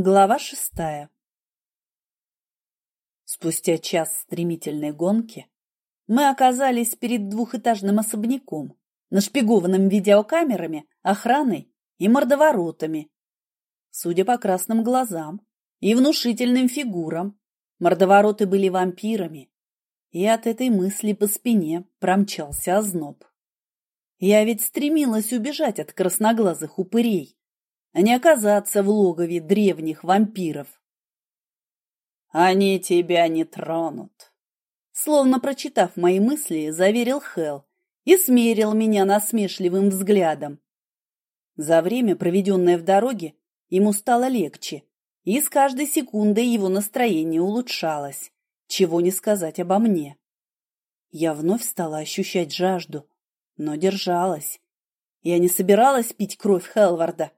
Глава шестая Спустя час стремительной гонки мы оказались перед двухэтажным особняком, нашпигованным видеокамерами, охраной и мордоворотами. Судя по красным глазам и внушительным фигурам, мордовороты были вампирами, и от этой мысли по спине промчался озноб. Я ведь стремилась убежать от красноглазых упырей, а не оказаться в логове древних вампиров. «Они тебя не тронут», словно прочитав мои мысли, заверил Хел и смерил меня насмешливым взглядом. За время, проведенное в дороге, ему стало легче, и с каждой секундой его настроение улучшалось, чего не сказать обо мне. Я вновь стала ощущать жажду, но держалась. Я не собиралась пить кровь Хелварда,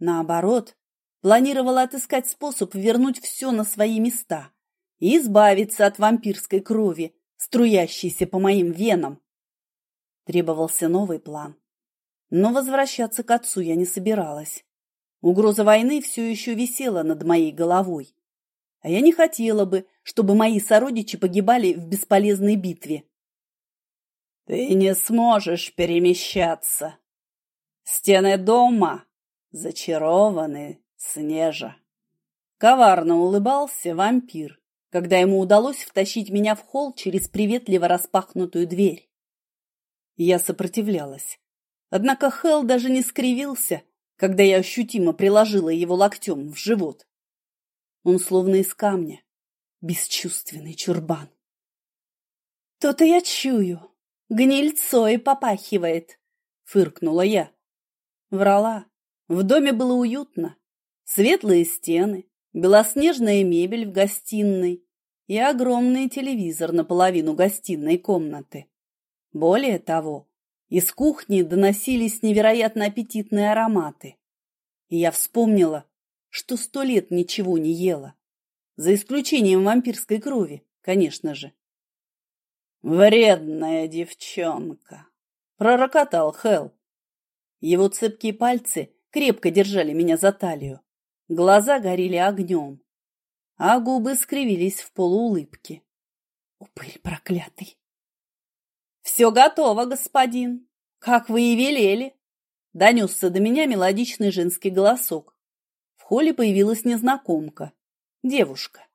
Наоборот, планировала отыскать способ вернуть все на свои места и избавиться от вампирской крови, струящейся по моим венам. Требовался новый план. Но возвращаться к отцу я не собиралась. Угроза войны все еще висела над моей головой. А я не хотела бы, чтобы мои сородичи погибали в бесполезной битве. «Ты не сможешь перемещаться. Стены дома Зачарованный Снежа. Коварно улыбался вампир, когда ему удалось втащить меня в холл через приветливо распахнутую дверь. Я сопротивлялась. Однако Хелл даже не скривился, когда я ощутимо приложила его локтем в живот. Он словно из камня, бесчувственный чурбан. «То-то я чую, гнильцой попахивает», — фыркнула я. Врала. В доме было уютно. Светлые стены, белоснежная мебель в гостиной и огромный телевизор наполовину гостиной комнаты. Более того, из кухни доносились невероятно аппетитные ароматы. И я вспомнила, что сто лет ничего не ела. За исключением вампирской крови, конечно же. «Вредная девчонка!» — пророкотал Хелл. Его цепкие пальцы крепко держали меня за талию. Глаза горели огнем, а губы скривились в полуулыбке. Упырь проклятый! «Все готово, господин, как вы и велели!» Донесся до меня мелодичный женский голосок. В холле появилась незнакомка, девушка.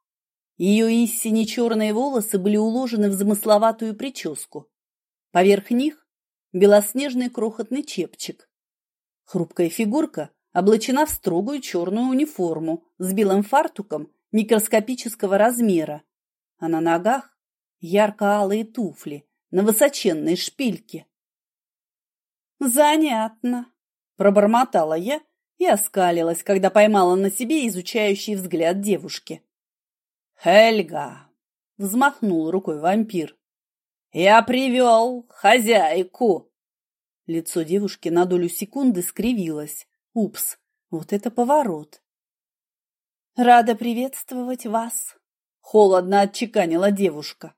Ее истине черные волосы были уложены в замысловатую прическу. Поверх них белоснежный крохотный чепчик, Хрупкая фигурка облачена в строгую черную униформу с белым фартуком микроскопического размера, а на ногах ярко-алые туфли на высоченной шпильке. «Занятно», – пробормотала я и оскалилась, когда поймала на себе изучающий взгляд девушки. «Хельга!» – взмахнул рукой вампир. «Я привел хозяйку!» Лицо девушки на долю секунды скривилось. Упс, вот это поворот. «Рада приветствовать вас», — холодно отчеканила девушка.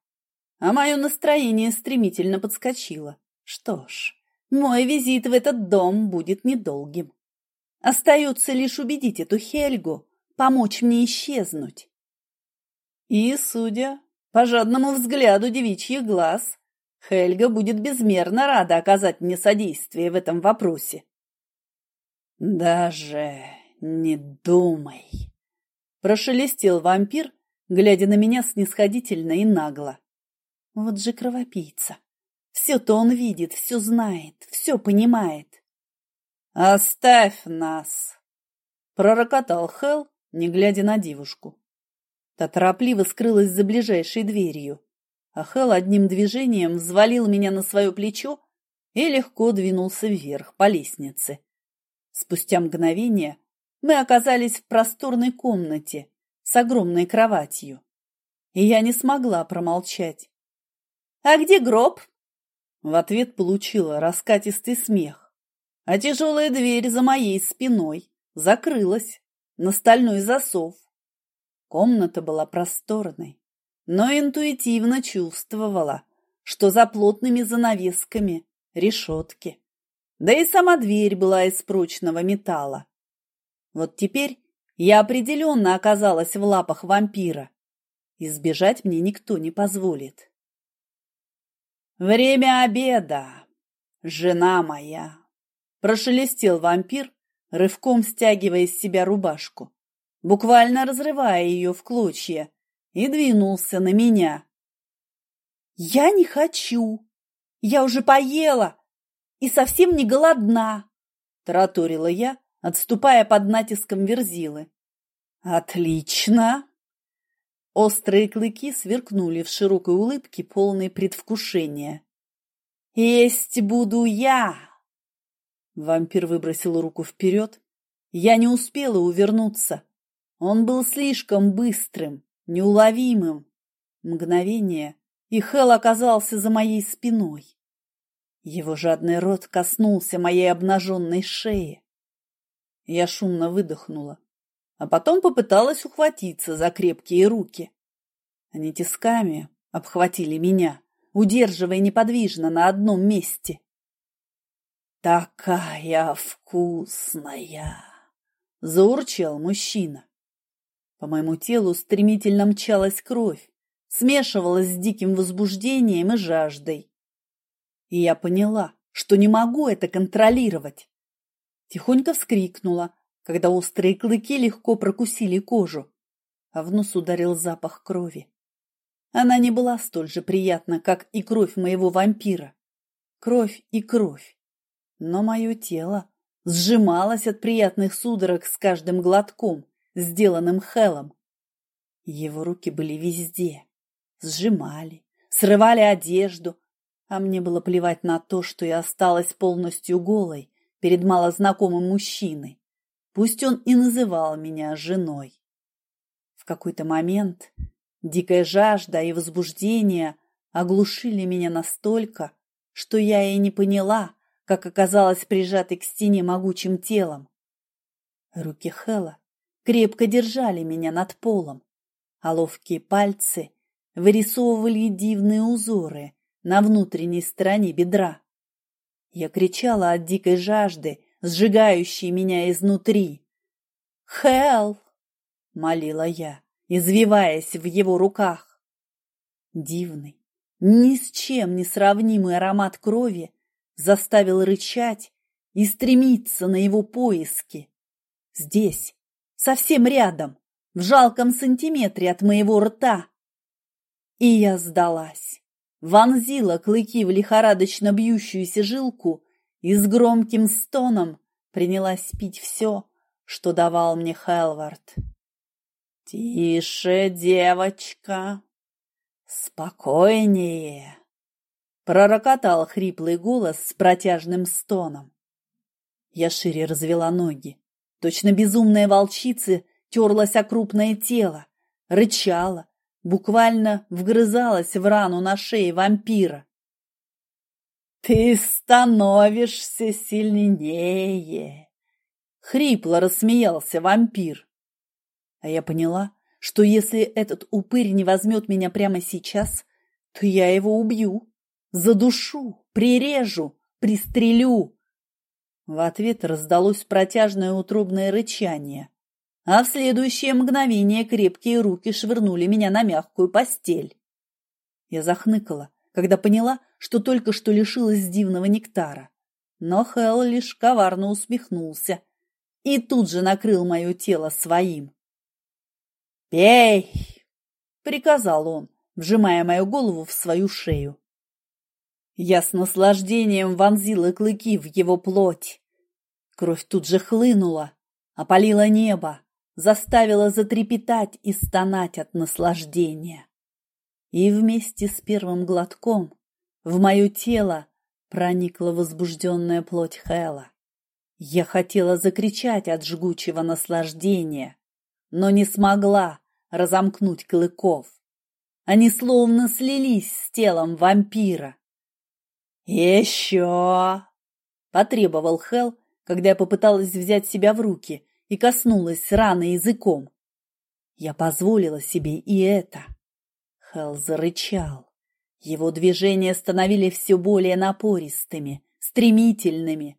А мое настроение стремительно подскочило. Что ж, мой визит в этот дом будет недолгим. Остается лишь убедить эту Хельгу помочь мне исчезнуть. И, судя по жадному взгляду девичьих глаз, Хельга будет безмерно рада оказать мне содействие в этом вопросе. «Даже не думай!» – прошелестел вампир, глядя на меня снисходительно и нагло. Вот же кровопийца! Все-то он видит, все знает, все понимает. «Оставь нас!» – пророкотал Хел, не глядя на девушку. Та торопливо скрылась за ближайшей дверью. Ахел одним движением взвалил меня на свое плечо и легко двинулся вверх по лестнице. Спустя мгновение мы оказались в просторной комнате с огромной кроватью, и я не смогла промолчать. «А где гроб?» В ответ получила раскатистый смех, а тяжелая дверь за моей спиной закрылась на стальной засов. Комната была просторной, но интуитивно чувствовала, что за плотными занавесками решетки. Да и сама дверь была из прочного металла. Вот теперь Я определенно оказалась в лапах вампира. Избежать мне никто не позволит. «Время обеда, жена моя!» Прошелестел вампир, рывком стягивая из себя рубашку, буквально разрывая ее в клочья, и двинулся на меня. «Я не хочу! Я уже поела и совсем не голодна!» тараторила я, отступая под натиском верзилы. «Отлично!» Острые клыки сверкнули в широкой улыбке, полной предвкушения. «Есть буду я!» Вампир выбросил руку вперед. Я не успела увернуться. Он был слишком быстрым, неуловимым. Мгновение, и Хел оказался за моей спиной. Его жадный рот коснулся моей обнаженной шеи. Я шумно выдохнула а потом попыталась ухватиться за крепкие руки. Они тисками обхватили меня, удерживая неподвижно на одном месте. «Такая вкусная!» — заурчал мужчина. По моему телу стремительно мчалась кровь, смешивалась с диким возбуждением и жаждой. И я поняла, что не могу это контролировать. Тихонько вскрикнула, когда острые клыки легко прокусили кожу, а в нос ударил запах крови. Она не была столь же приятна, как и кровь моего вампира. Кровь и кровь. Но мое тело сжималось от приятных судорог с каждым глотком, сделанным Хелом. Его руки были везде. Сжимали, срывали одежду, а мне было плевать на то, что я осталась полностью голой перед малознакомым мужчиной. Пусть он и называл меня женой. В какой-то момент дикая жажда и возбуждение оглушили меня настолько, что я и не поняла, как оказалась прижатой к стене могучим телом. Руки Хэла крепко держали меня над полом, а ловкие пальцы вырисовывали дивные узоры на внутренней стороне бедра. Я кричала от дикой жажды сжигающий меня изнутри. «Хелл!» — молила я, извиваясь в его руках. Дивный, ни с чем не сравнимый аромат крови заставил рычать и стремиться на его поиски. Здесь, совсем рядом, в жалком сантиметре от моего рта. И я сдалась, вонзила клыки в лихорадочно бьющуюся жилку и с громким стоном принялась пить все, что давал мне Хелвард. «Тише, девочка! Спокойнее!» Пророкотал хриплый голос с протяжным стоном. Я шире развела ноги. Точно безумная волчица терлась о крупное тело, рычала, буквально вгрызалась в рану на шее вампира. «Ты становишься сильнее!» Хрипло рассмеялся вампир. А я поняла, что если этот упырь не возьмет меня прямо сейчас, то я его убью, задушу, прирежу, пристрелю. В ответ раздалось протяжное утробное рычание, а в следующее мгновение крепкие руки швырнули меня на мягкую постель. Я захныкала, когда поняла, что только что лишилась дивного нектара. Но Хелл лишь коварно усмехнулся и тут же накрыл мое тело своим. «Пей!» — приказал он, вжимая мою голову в свою шею. Я с наслаждением вонзила клыки в его плоть. Кровь тут же хлынула, опалила небо, заставила затрепетать и стонать от наслаждения. И вместе с первым глотком в мое тело проникла возбужденная плоть Хэла. Я хотела закричать от жгучего наслаждения, но не смогла разомкнуть клыков. Они словно слились с телом вампира. «Еще!» — потребовал Хел, когда я попыталась взять себя в руки и коснулась раны языком. Я позволила себе и это. Хелл зарычал. Его движения становились все более напористыми, стремительными.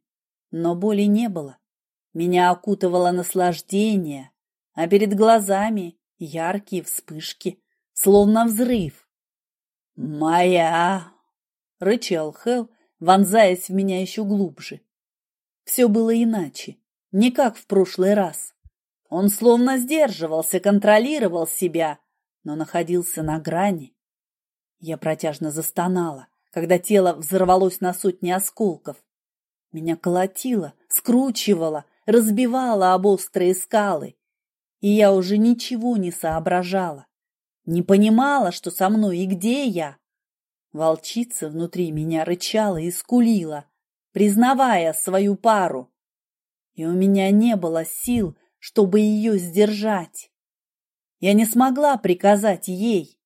Но боли не было. Меня окутывало наслаждение, а перед глазами яркие вспышки, словно взрыв. «Моя!» — рычал Хел, вонзаясь в меня еще глубже. Все было иначе, не как в прошлый раз. Он словно сдерживался, контролировал себя, но находился на грани. Я протяжно застонала, когда тело взорвалось на сотни осколков. Меня колотило, скручивало, разбивало об острые скалы и я уже ничего не соображала, не понимала, что со мной и где я. Волчица внутри меня рычала и скулила, признавая свою пару, и у меня не было сил, чтобы ее сдержать. Я не смогла приказать ей,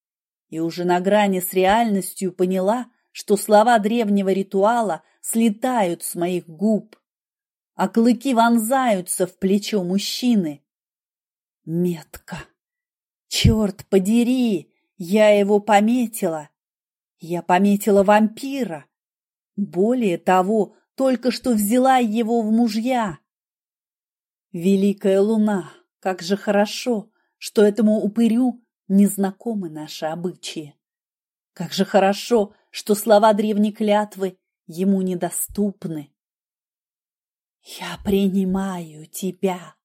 и уже на грани с реальностью поняла, что слова древнего ритуала слетают с моих губ, а клыки вонзаются в плечо мужчины. Метка. Черт подери, я его пометила. Я пометила вампира. Более того, только что взяла его в мужья. Великая луна, как же хорошо, что этому упырю незнакомы наши обычаи. Как же хорошо, что слова древней клятвы ему недоступны. Я принимаю тебя.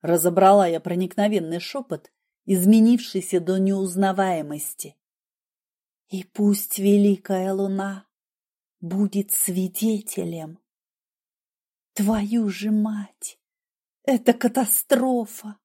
Разобрала я проникновенный шепот, изменившийся до неузнаваемости. И пусть великая луна будет свидетелем. Твою же мать! Это катастрофа!